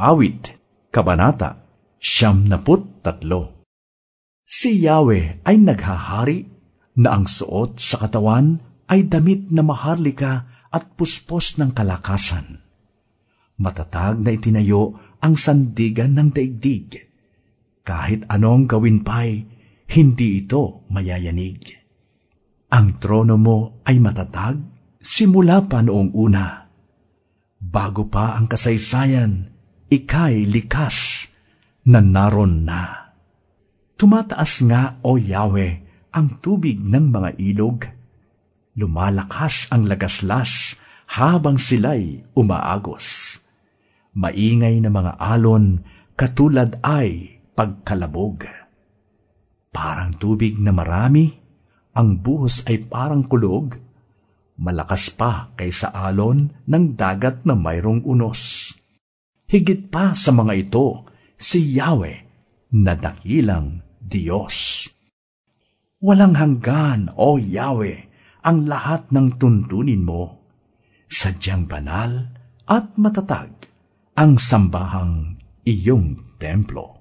Awit, Kabanata, Siyam naput tatlo. Si Yahweh ay naghahari na ang suot sa katawan ay damit na maharlika at puspos ng kalakasan. Matatag na itinayo ang sandigan ng daigdig. Kahit anong gawin pa'y, hindi ito mayayanig. Ang trono mo ay matatag simula pa noong una. Bago pa ang kasaysayan, ikay likas na naron na. Tumataas nga, O Yahweh, ang tubig ng mga ilog. Lumalakas ang lagaslas habang sila'y umaagos. Maingay na mga alon katulad ay pagkalabog. Parang tubig na marami, ang buhos ay parang kulog, malakas pa kaysa alon ng dagat na mayroong unos. Higit pa sa mga ito, si Yahweh na dakilang Diyos. Walang hanggan, O Yahweh, ang lahat ng tuntunin mo. Sadyang banal at matatag ang sambahang iyong templo.